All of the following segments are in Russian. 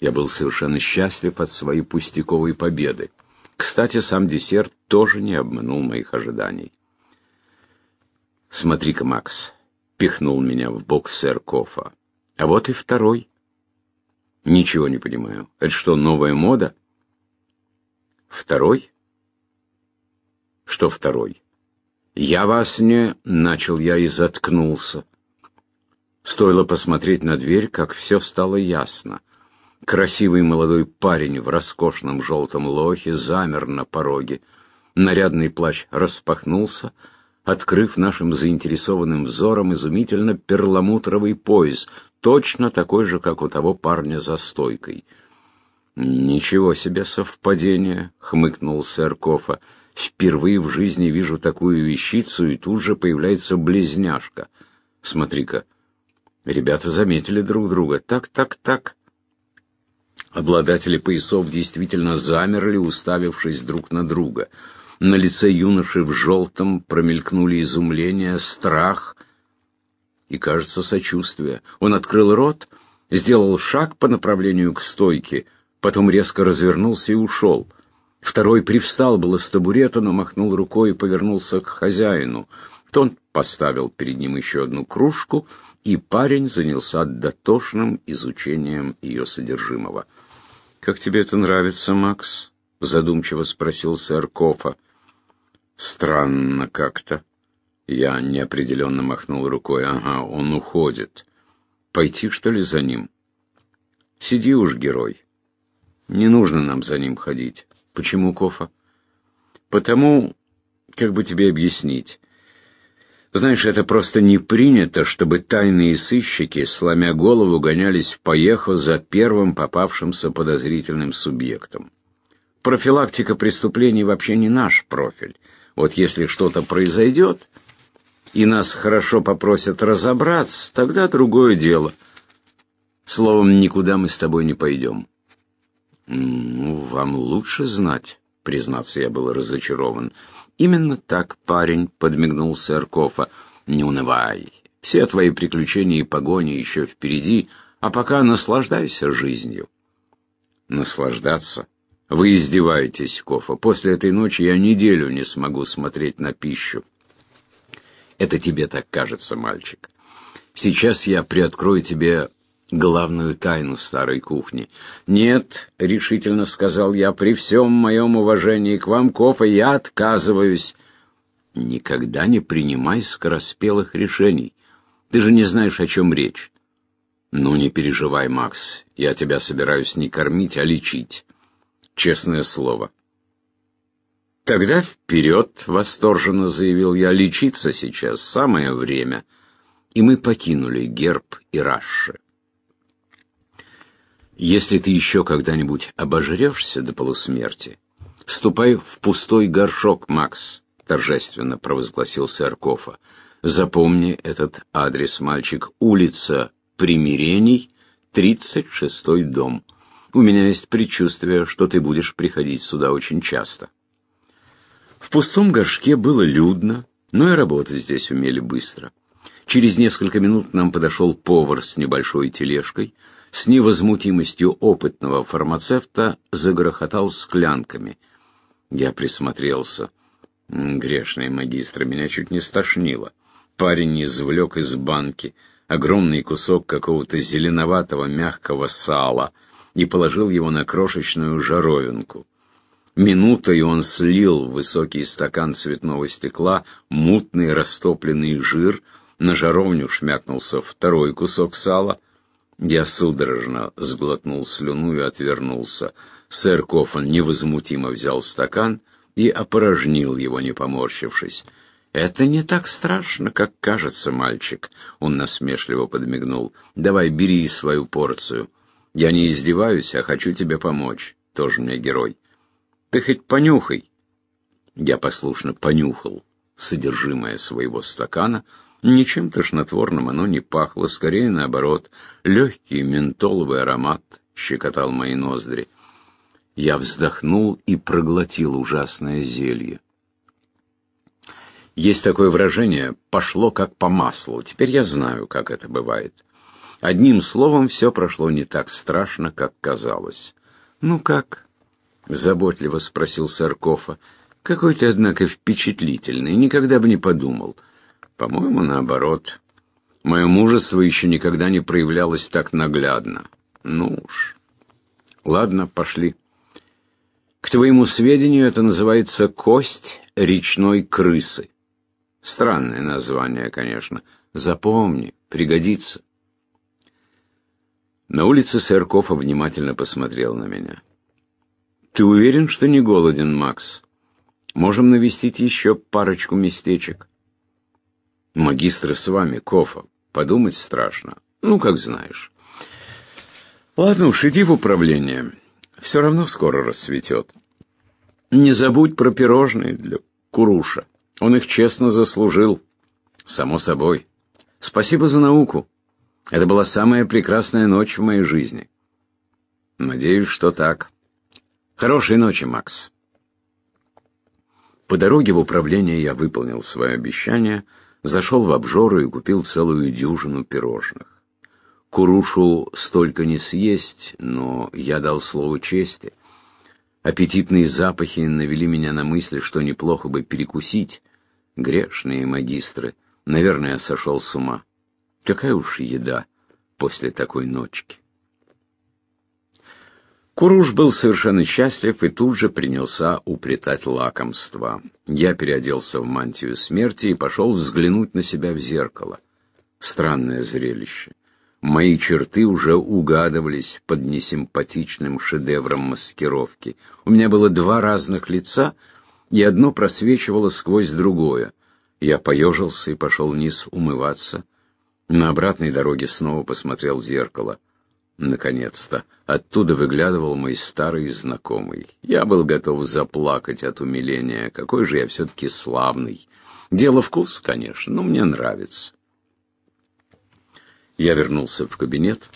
Я был совершенно счастлив от своей пустяковой победы. Кстати, сам десерт тоже не обманул моих ожиданий. «Смотри-ка, Макс», — пихнул меня в бок сэр Кофа. «А вот и второй». «Ничего не понимаю. Это что, новая мода?» «Второй?» «Что второй?» «Я вас не...» — начал я и заткнулся. Стоило посмотреть на дверь, как все стало ясно. Красивый молодой парень в роскошном желтом лохе замер на пороге. Нарядный плащ распахнулся, открыв нашим заинтересованным взором изумительно перламутровый пояс, точно такой же, как у того парня за стойкой. «Ничего себе совпадение!» — хмыкнул сэр Кофа. «Впервые в жизни вижу такую вещицу, и тут же появляется близняшка. Смотри-ка, ребята заметили друг друга. Так, так, так». Обладатели поясов действительно замерли, уставившись друг на друга. На лице юноши в желтом промелькнули изумление, страх и, кажется, сочувствие. Он открыл рот, сделал шаг по направлению к стойке, потом резко развернулся и ушел. Второй привстал было с табурета, но махнул рукой и повернулся к хозяину. Тон поставил перед ним еще одну кружку, и парень занялся дотошным изучением ее содержимого. «Как тебе это нравится, Макс?» — задумчиво спросил сэр Кофа. «Странно как-то». Я неопределенно махнул рукой. «Ага, он уходит. Пойти, что ли, за ним?» «Сиди уж, герой. Не нужно нам за ним ходить. Почему, Кофа?» «Потому, как бы тебе объяснить, знаешь, это просто не принято, чтобы тайные сыщики, сломя голову, гонялись в поеху за первым попавшимся подозрительным субъектом. Профилактика преступлений вообще не наш профиль. Вот если что-то произойдет, и нас хорошо попросят разобраться, тогда другое дело. Словом, никуда мы с тобой не пойдем. Ну, вам лучше знать, признаться, я был разочарован. «Именно так, парень», — подмигнул сэр Кофа. «Не унывай. Все твои приключения и погони еще впереди, а пока наслаждайся жизнью». «Наслаждаться? Вы издеваетесь, Кофа. После этой ночи я неделю не смогу смотреть на пищу». «Это тебе так кажется, мальчик. Сейчас я приоткрою тебе главную тайну старой кухни. «Нет», — решительно сказал я, — «при всем моем уважении к вам, Кофа, я отказываюсь». «Никогда не принимай скороспелых решений. Ты же не знаешь, о чем речь». «Ну, не переживай, Макс, я тебя собираюсь не кормить, а лечить. Честное слово». «Тогда вперед!» — восторженно заявил я. «Лечиться сейчас самое время». И мы покинули герб и Раши. Если ты еще когда-нибудь обожрешься до полусмерти, ступай в пустой горшок, Макс, торжественно провозгласил сэр Кофа. Запомни этот адрес, мальчик. Улица Примирений, тридцать шестой дом. У меня есть предчувствие, что ты будешь приходить сюда очень часто. В пустом горшке было людно, но и работать здесь умели быстро. Через несколько минут нам подошел повар с небольшой тележкой — с невозмутимостью опытного фармацевта загрохотал склянками. Я присмотрелся. Грешный магистр, меня чуть не стошнило. Парень извлек из банки огромный кусок какого-то зеленоватого мягкого сала и положил его на крошечную жаровинку. Минутой он слил в высокий стакан цветного стекла мутный растопленный жир, на жаровню шмякнулся второй кусок сала, я судорожно сглотнул слюну и отвернулся. Сэр Кофан невозмутимо взял стакан и опорожнил его, не поморщившись. «Это не так страшно, как кажется, мальчик», — он насмешливо подмигнул. «Давай, бери свою порцию. Я не издеваюсь, а хочу тебе помочь. Тоже мне герой. Ты хоть понюхай». Я послушно понюхал содержимое своего стакана — Ничем тошнотворным оно не пахло, скорее наоборот. Легкий ментоловый аромат щекотал мои ноздри. Я вздохнул и проглотил ужасное зелье. Есть такое выражение «пошло как по маслу». Теперь я знаю, как это бывает. Одним словом, все прошло не так страшно, как казалось. «Ну как?» — заботливо спросил Саркофа. «Какой ты, однако, впечатлительный. Никогда бы не подумал. По-моему, наоборот. Мое мужество еще никогда не проявлялось так наглядно. Ну уж. Ладно, пошли. К твоему сведению, это называется «кость речной крысы». Странное название, конечно. Запомни, пригодится. На улице Сыркова внимательно посмотрел на меня. «Ты уверен, что не голоден, Макс? Можем навестить еще парочку местечек». «Магистры с вами, Кофа. Подумать страшно. Ну, как знаешь». «Ладно уж, иди в управление. Все равно скоро рассветет. Не забудь про пирожные для Куруша. Он их честно заслужил. Само собой. Спасибо за науку». Это была самая прекрасная ночь в моей жизни. Надеюсь, что так. Хорошей ночи, Макс. По дороге в управление я выполнил свое обещание, зашел в обжору и купил целую дюжину пирожных. Курушу столько не съесть, но я дал слово чести. Аппетитные запахи навели меня на мысль, что неплохо бы перекусить. Грешные магистры. Наверное, я сошел с ума. Какая уж еда после такой ночки. Куруш был совершенно счастлив и тут же принялся уплетать лакомство. Я переоделся в мантию смерти и пошел взглянуть на себя в зеркало. Странное зрелище. Мои черты уже угадывались под несимпатичным шедевром маскировки. У меня было два разных лица, и одно просвечивало сквозь другое. Я поежился и пошел вниз умываться. На обратной дороге снова посмотрел в зеркало. Наконец-то. Оттуда выглядывал мой старый знакомый. Я был готов заплакать от умиления. Какой же я все-таки славный. Дело вкус, конечно, но мне нравится. Я вернулся в кабинет.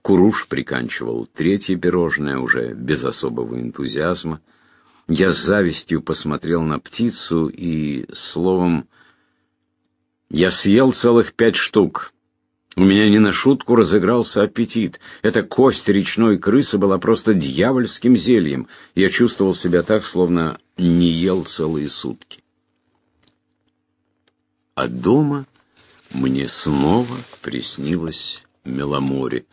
Куруш приканчивал третье пирожное, уже без особого энтузиазма. Я с завистью посмотрел на птицу и, словом, я съел целых пять штук. У меня не на шутку разыгрался аппетит. Эта кость речной крысы была просто дьявольским зельем. Я чувствовал себя так, словно не ел целые сутки. А дома мне снова приснилась Меломоре.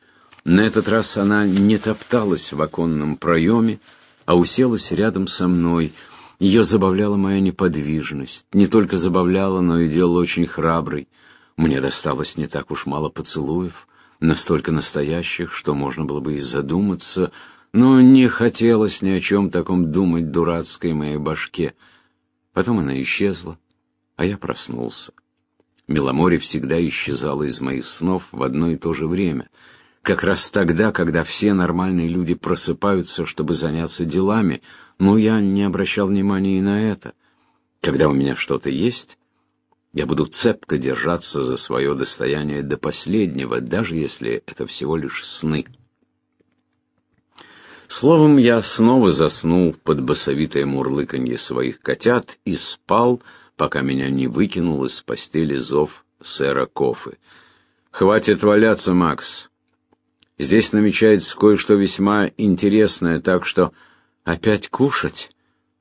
На этот раз она не топталась в оконном проеме, а уселась рядом со мной — ее забавляла моя неподвижность. Не только забавляла, но и делала очень храброй. Мне досталось не так уж мало поцелуев, настолько настоящих, что можно было бы и задуматься, но не хотелось ни о чем таком думать дурацкой моей башке. Потом она исчезла, а я проснулся. Меломоре всегда исчезала из моих снов в одно и то же время — как раз тогда, когда все нормальные люди просыпаются, чтобы заняться делами, но я не обращал внимания и на это. Когда у меня что-то есть, я буду цепко держаться за свое достояние до последнего, даже если это всего лишь сны. Словом, я снова заснул под басовитое мурлыканье своих котят и спал, пока меня не выкинул из постели зов сэра Кофы. «Хватит валяться, Макс!» Здесь намечается кое-что весьма интересное, так что опять кушать?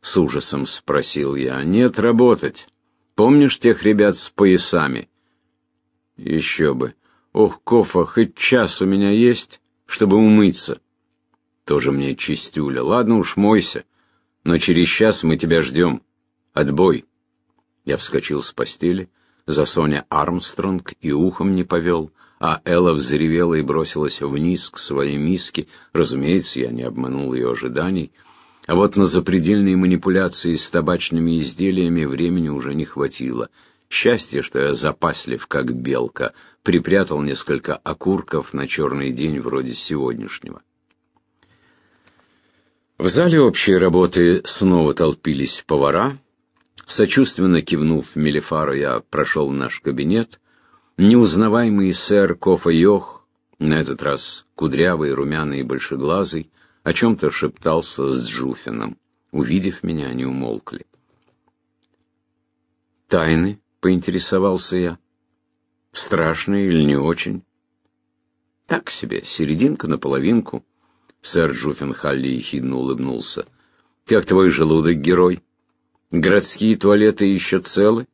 С ужасом спросил я. Нет, работать. Помнишь тех ребят с поясами? Еще бы. Ох, Кофа, хоть час у меня есть, чтобы умыться. Тоже мне чистюля. Ладно уж, мойся. Но через час мы тебя ждем. Отбой. Я вскочил с постели, за Соня Армстронг и ухом не повел — а Элла взревела и бросилась вниз к своей миске. Разумеется, я не обманул ее ожиданий. А вот на запредельные манипуляции с табачными изделиями времени уже не хватило. Счастье, что я запаслив, как белка, припрятал несколько окурков на черный день вроде сегодняшнего. В зале общей работы снова толпились повара. Сочувственно кивнув Мелифару, я прошел в наш кабинет — Неузнаваемый сэр Кофа Йох, на этот раз кудрявый, румяный и большеглазый, о чем-то шептался с Джуфином. Увидев меня, они умолкли. «Тайны?» — поинтересовался я. «Страшные или не очень?» Так себе, серединка на половинку. Сэр Джуффенхалли ехидно улыбнулся. Как твой желудок, герой? Городские туалеты еще целы?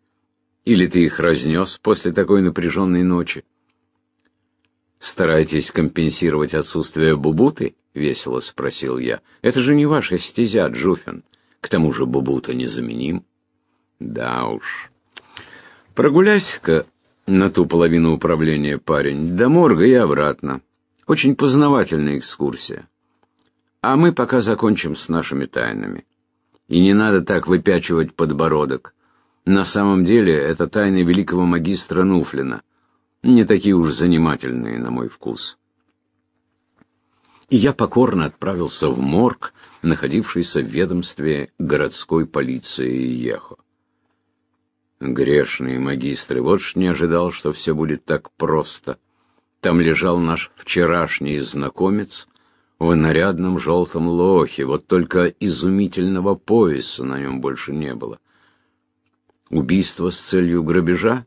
Или ты их разнес после такой напряженной ночи? Старайтесь компенсировать отсутствие бубуты? — весело спросил я. «Это же не ваша стезя, Джуфин. К тому же Бубута незаменим». «Да уж. Прогуляйся-ка на ту половину управления, парень, до морга и обратно. Очень познавательная экскурсия. А мы пока закончим с нашими тайнами. И не надо так выпячивать подбородок. На самом деле это тайны великого магистра Нуфлина. Не такие уж занимательные, на мой вкус» и я покорно отправился в морг, находившийся в ведомстве городской полиции Ехо. Грешные магистры, вот ж не ожидал, что все будет так просто. Там лежал наш вчерашний знакомец в нарядном желтом лохе, вот только изумительного пояса на нем больше не было. Убийство с целью грабежа?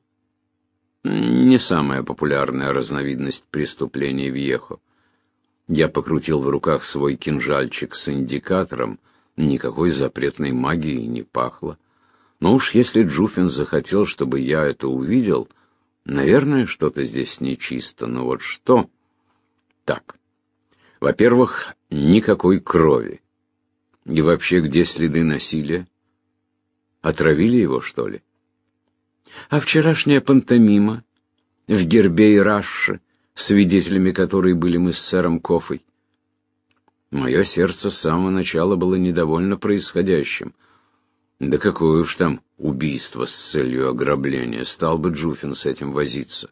Не самая популярная разновидность преступлений в Ехо. Я покрутил в руках свой кинжальчик с индикатором. Никакой запретной магии не пахло. Но уж если Джуфин захотел, чтобы я это увидел, наверное, что-то здесь нечисто. Но вот что? Так. Во-первых, никакой крови. И вообще, где следы насилия? Отравили его, что ли? А вчерашняя пантомима в гербе и рашше — свидетелями которой были мы с сэром Кофой. Мое сердце с самого начала было недовольно происходящим. Да какое уж там убийство с целью ограбления, стал бы Джуфин с этим возиться.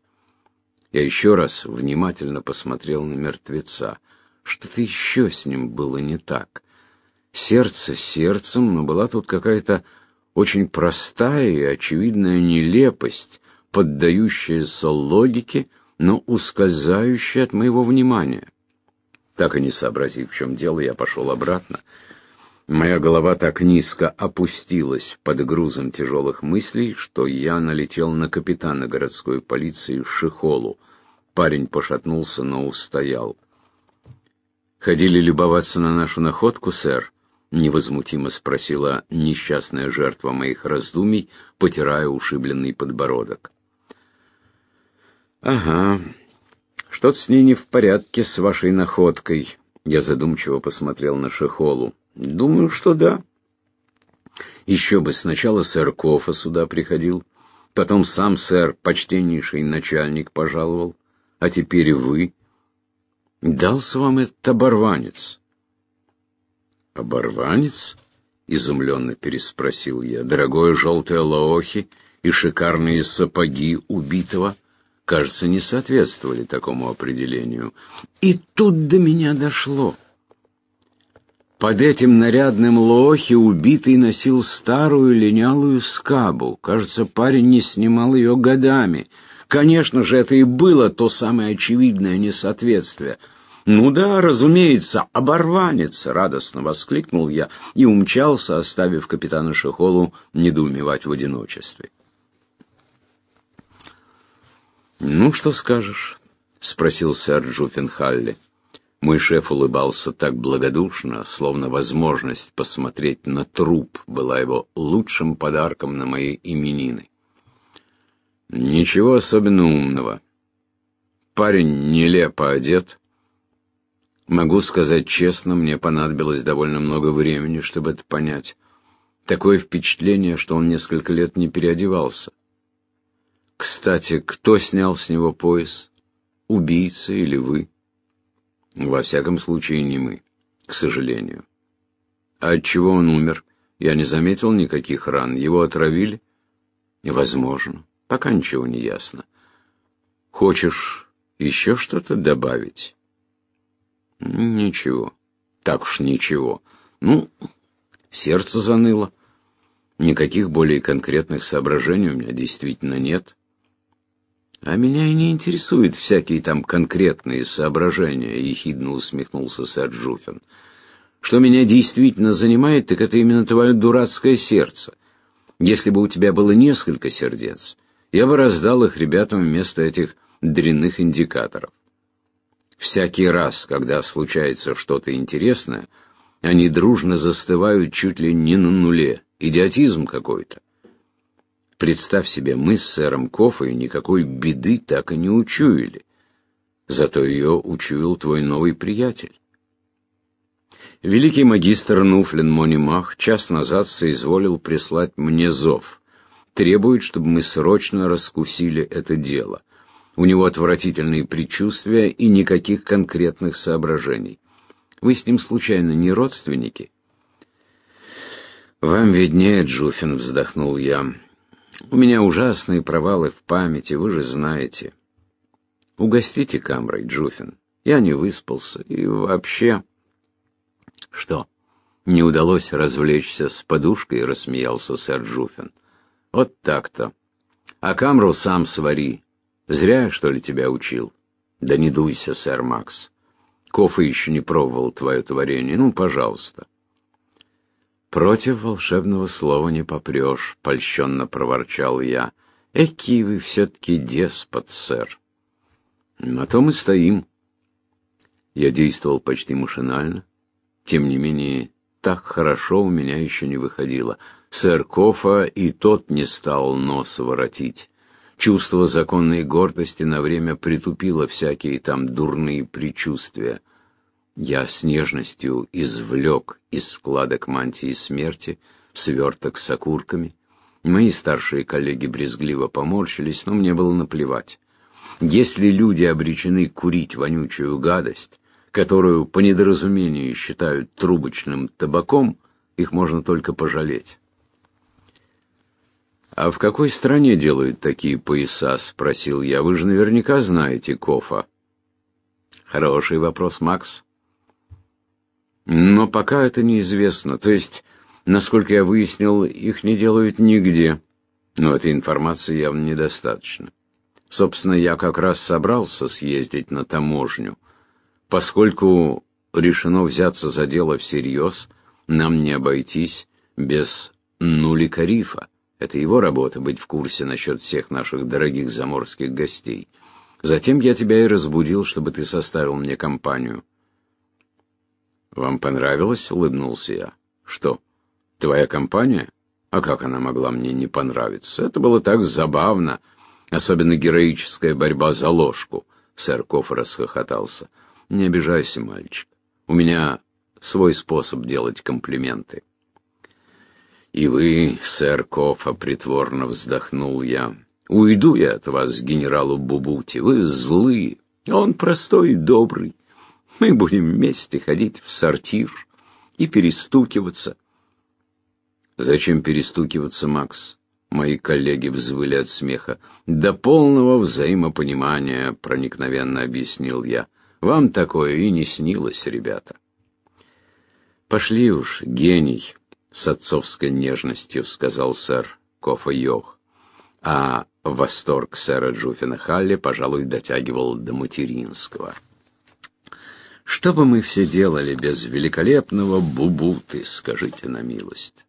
Я еще раз внимательно посмотрел на мертвеца. Что-то еще с ним было не так. Сердце сердцем, но была тут какая-то очень простая и очевидная нелепость, поддающаяся логике, но ускользающий от моего внимания. Так и не сообразив, в чем дело, я пошел обратно. Моя голова так низко опустилась под грузом тяжелых мыслей, что я налетел на капитана городской полиции Шихолу. Парень пошатнулся, но устоял. «Ходили любоваться на нашу находку, сэр?» — невозмутимо спросила несчастная жертва моих раздумий, потирая ушибленный подбородок. «Ага. Что-то с ней не в порядке с вашей находкой». Я задумчиво посмотрел на Шехолу. «Думаю, что да». Еще бы сначала сэр Кофа сюда приходил, потом сам сэр, почтеннейший начальник, пожаловал, а теперь вы. Дался вам этот оборванец. «Оборванец?» — изумленно переспросил я. «Дорогое желтое лаохи и шикарные сапоги убитого» кажется, не соответствовали такому определению. И тут до меня дошло. Под этим нарядным лохи убитый носил старую линялую скабу. Кажется, парень не снимал ее годами. Конечно же, это и было то самое очевидное несоответствие. «Ну да, разумеется, оборванец!» — радостно воскликнул я и умчался, оставив капитана Шехолу недоумевать в одиночестве. «Ну, что скажешь?» — спросил сэр Джуффенхалли. Мой шеф улыбался так благодушно, словно возможность посмотреть на труп была его лучшим подарком на мои именины. «Ничего особенно умного. Парень нелепо одет. Могу сказать честно, мне понадобилось довольно много времени, чтобы это понять. Такое впечатление, что он несколько лет не переодевался. Кстати, кто снял с него пояс? Убийца или вы? Во всяком случае, не мы, к сожалению. А от он умер? Я не заметил никаких ран. Его отравили? Невозможно. Пока ничего не ясно. Хочешь еще что-то добавить? Ничего. Так уж ничего. Ну, сердце заныло. Никаких более конкретных соображений у меня действительно нет. А меня и не интересуют всякие там конкретные соображения, ехидно усмехнулся сэр Джуфин. Что меня действительно занимает, так это именно твое дурацкое сердце. Если бы у тебя было несколько сердец, я бы раздал их ребятам вместо этих дрянных индикаторов. Всякий раз, когда случается что-то интересное, они дружно застывают чуть ли не на нуле. Идиотизм какой-то. Представь себе, мы с сэром Кофой никакой беды так и не учуяли. Зато ее учуял твой новый приятель. Великий магистр Нуфлин Монимах час назад соизволил прислать мне зов. Требует, чтобы мы срочно раскусили это дело. У него отвратительные предчувствия и никаких конкретных соображений. Вы с ним случайно не родственники? Вам виднее, Джуфин, вздохнул я. У меня ужасные провалы в памяти, вы же знаете. Угостите камрой, Джуфин. Я не выспался и вообще... Что, не удалось развлечься с подушкой, рассмеялся сэр Джуфин. Вот так-то. А камру сам свари. Зря, что ли, тебя учил? Да не дуйся, сэр Макс. Кофе еще не пробовал твое творение. Ну, пожалуйста. Против волшебного слова не попрешь, польщенно проворчал я. Эки вы все-таки деспот, сэр. На том и стоим. Я действовал почти машинально. Тем не менее, так хорошо у меня еще не выходило. Сэр Кофа и тот не стал нос воротить. Чувство законной гордости на время притупило всякие там дурные предчувствия. Я с нежностью извлек из складок мантии смерти сверток с окурками. Мои старшие коллеги брезгливо поморщились, но мне было наплевать. Если люди обречены курить вонючую гадость, которую по недоразумению считают трубочным табаком, их можно только пожалеть. «А в какой стране делают такие пояса?» — спросил я. «Вы же наверняка знаете Кофа». «Хороший вопрос, Макс». «Но пока это неизвестно. То есть, насколько я выяснил, их не делают нигде. Но этой информации явно недостаточно. Собственно, я как раз собрался съездить на таможню. Поскольку решено взяться за дело всерьез, нам не обойтись без нулика рифа. Это его работа быть в курсе насчет всех наших дорогих заморских гостей. Затем я тебя и разбудил, чтобы ты составил мне компанию. Вам понравилось? улыбнулся я. Что? Твоя компания? А как она могла мне не понравиться? Это было так забавно, особенно героическая борьба за ложку. Сэр Коф расхохотался. Не обижайся, мальчик. У меня свой способ делать комплименты. И вы, сэр Кофа, притворно вздохнул я. Уйду я от вас, генералу Бубути. Вы злые. Он простой и добрый. Мы будем вместе ходить в сортир и перестукиваться. Зачем перестукиваться, Макс? Мои коллеги взвыли от смеха. До полного взаимопонимания, проникновенно объяснил я. Вам такое и не снилось, ребята. Пошли уж, гений, с отцовской нежностью сказал сэр Кофа Йох. А восторг сэра Джуфина Халли, пожалуй, дотягивал до материнского. Что бы мы все делали без великолепного Бубуты, скажите на милость?